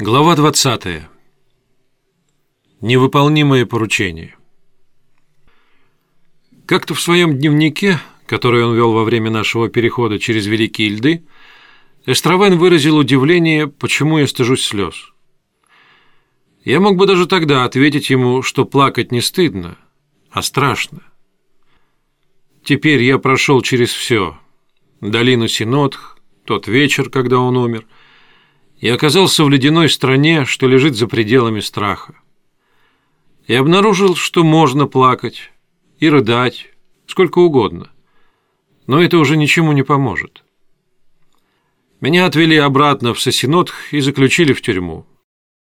Глава 20. Невыполнимые поручения. Как-то в своем дневнике, который он вел во время нашего перехода через Великие льды, Эстравен выразил удивление, почему я стыжусь слез. Я мог бы даже тогда ответить ему, что плакать не стыдно, а страшно. Теперь я прошел через все. Долину Синотх, тот вечер, когда он умер – и оказался в ледяной стране, что лежит за пределами страха. И обнаружил, что можно плакать и рыдать, сколько угодно. Но это уже ничему не поможет. Меня отвели обратно в Сосинотх и заключили в тюрьму.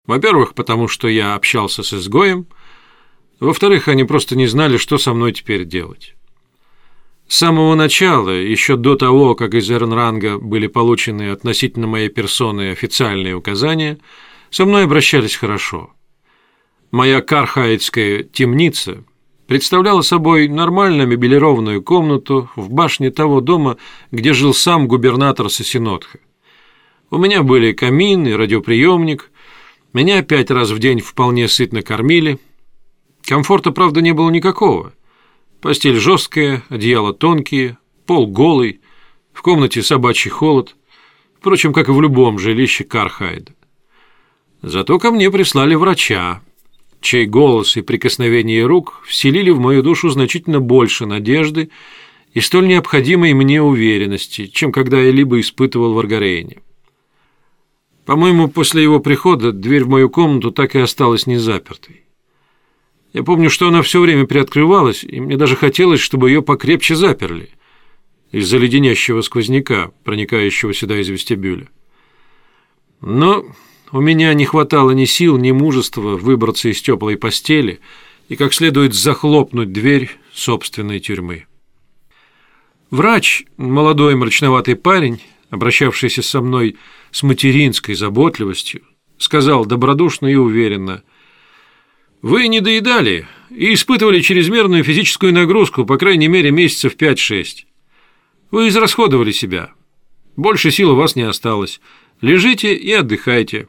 Во-первых, потому что я общался с изгоем. Во-вторых, они просто не знали, что со мной теперь делать. С самого начала, еще до того, как из Эрнранга были получены относительно моей персоны официальные указания, со мной обращались хорошо. Моя кархаитская темница представляла собой нормально мебелированную комнату в башне того дома, где жил сам губернатор Сосинотха. У меня были камин и радиоприемник, меня пять раз в день вполне сытно кормили. Комфорта, правда, не было никакого – Постель жесткая, одеяло тонкие, пол голый, в комнате собачий холод, впрочем, как и в любом жилище Кархайда. Зато ко мне прислали врача, чей голос и прикосновение рук вселили в мою душу значительно больше надежды и столь необходимой мне уверенности, чем когда я либо испытывал в Аргарейне. По-моему, после его прихода дверь в мою комнату так и осталась незапертой. Я помню, что она все время приоткрывалась, и мне даже хотелось, чтобы ее покрепче заперли из-за леденящего сквозняка, проникающего сюда из вестибюля. Но у меня не хватало ни сил, ни мужества выбраться из теплой постели и как следует захлопнуть дверь собственной тюрьмы. Врач, молодой мрачноватый парень, обращавшийся со мной с материнской заботливостью, сказал добродушно и уверенно – вы не доедали и испытывали чрезмерную физическую нагрузку, по крайней мере, месяцев 5-6. Вы израсходовали себя. Больше сил у вас не осталось. Лежите и отдыхайте.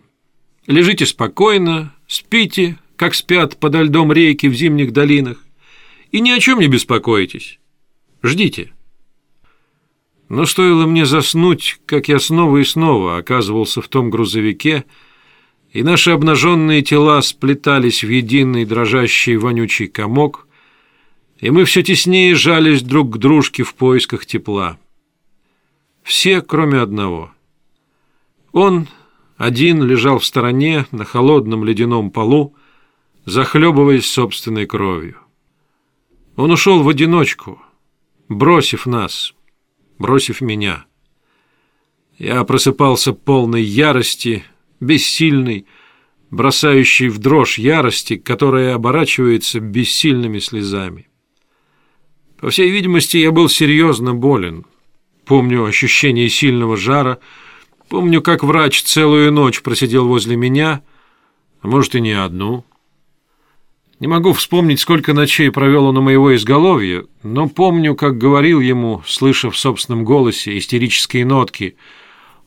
Лежите спокойно, спите, как спят подо льдом рейки в зимних долинах, и ни о чем не беспокойтесь. Ждите. Но стоило мне заснуть, как я снова и снова оказывался в том грузовике, и наши обнаженные тела сплетались в единый дрожащий вонючий комок, и мы все теснее жались друг к дружке в поисках тепла. Все, кроме одного. Он один лежал в стороне на холодном ледяном полу, захлебываясь собственной кровью. Он ушел в одиночку, бросив нас, бросив меня. Я просыпался полной ярости, бессильный, бросающий в дрожь ярости, которая оборачивается бессильными слезами. По всей видимости, я был серьезно болен. Помню ощущение сильного жара, помню, как врач целую ночь просидел возле меня, а может и не одну. Не могу вспомнить, сколько ночей провел он у моего изголовья, но помню, как говорил ему, слыша в собственном голосе истерические нотки,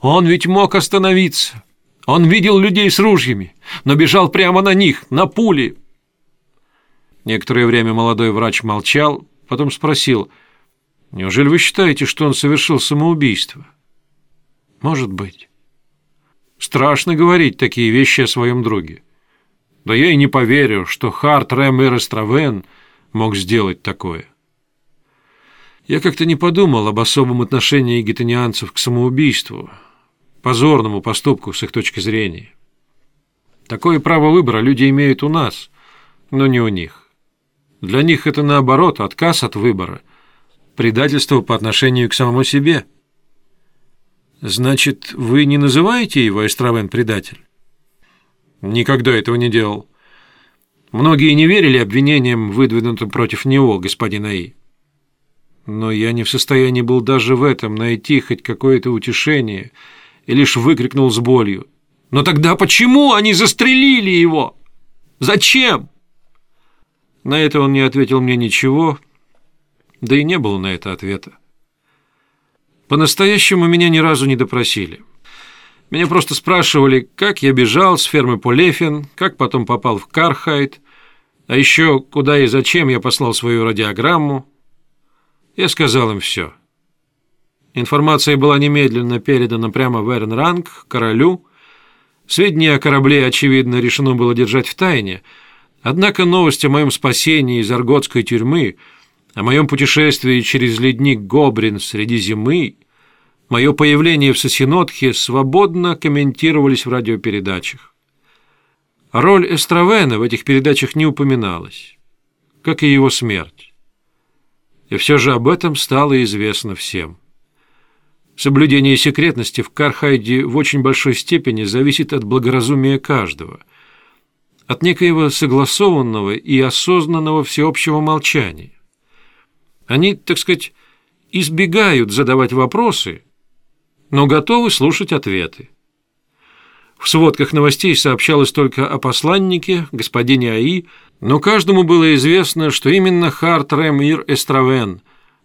«Он ведь мог остановиться! Он видел людей с ружьями, но бежал прямо на них, на пули. Некоторое время молодой врач молчал, потом спросил, «Неужели вы считаете, что он совершил самоубийство?» «Может быть». Страшно говорить такие вещи о своем друге. Да я и не поверю, что Харт Рэм Эстравен мог сделать такое. Я как-то не подумал об особом отношении гетанианцев к самоубийству, позорному поступку с их точки зрения. Такое право выбора люди имеют у нас, но не у них. Для них это наоборот отказ от выбора, предательство по отношению к самому себе. Значит, вы не называете его Эстравен предатель? Никогда этого не делал. Многие не верили обвинениям, выдвинутым против него, господин Аи. Но я не в состоянии был даже в этом найти хоть какое-то утешение – и лишь выкрикнул с болью. «Но тогда почему они застрелили его? Зачем?» На это он не ответил мне ничего, да и не было на это ответа. По-настоящему меня ни разу не допросили. Меня просто спрашивали, как я бежал с фермы Полефин, как потом попал в Кархайт, а еще куда и зачем я послал свою радиограмму. Я сказал им все. Информация была немедленно передана прямо в Эрнранг, королю. Сведения о корабле, очевидно, решено было держать в тайне, однако новость о моем спасении из арготской тюрьмы, о моем путешествии через ледник Гобрин среди зимы, мое появление в Сосинотхе свободно комментировались в радиопередачах. Роль Эстравена в этих передачах не упоминалась, как и его смерть. И все же об этом стало известно всем. Соблюдение секретности в Кархайде в очень большой степени зависит от благоразумия каждого, от некоего согласованного и осознанного всеобщего молчания. Они, так сказать, избегают задавать вопросы, но готовы слушать ответы. В сводках новостей сообщалось только о посланнике, господине Аи, но каждому было известно, что именно Харт Ремир Эстравен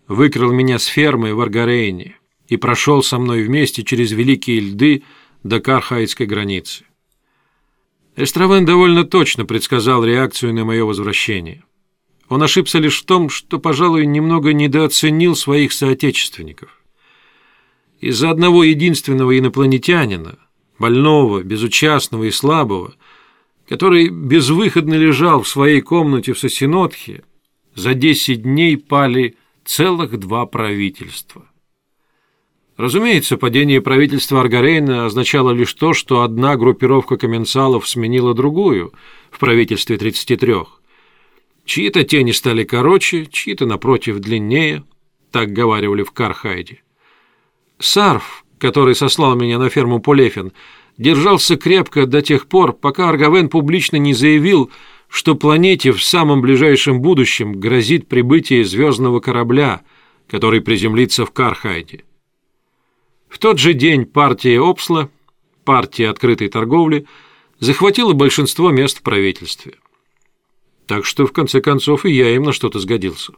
выкрал меня с фермы в Аргарейне и прошел со мной вместе через великие льды до Кархайской границы. Эстравен довольно точно предсказал реакцию на мое возвращение. Он ошибся лишь в том, что, пожалуй, немного недооценил своих соотечественников. Из-за одного единственного инопланетянина – больного, безучастного и слабого, который безвыходно лежал в своей комнате в Сосинотхе, за десять дней пали целых два правительства. Разумеется, падение правительства Аргарейна означало лишь то, что одна группировка комменсалов сменила другую в правительстве 33. Чьи-то тени стали короче, чьи-то, напротив, длиннее, так говаривали в Кархайде. Сарф, который сослал меня на ферму Полефин, держался крепко до тех пор, пока Аргавен публично не заявил, что планете в самом ближайшем будущем грозит прибытие звездного корабля, который приземлится в Кархайде. В тот же день партия Опсла, партия открытой торговли, захватила большинство мест в правительстве. Так что, в конце концов, и я им на что-то сгодился.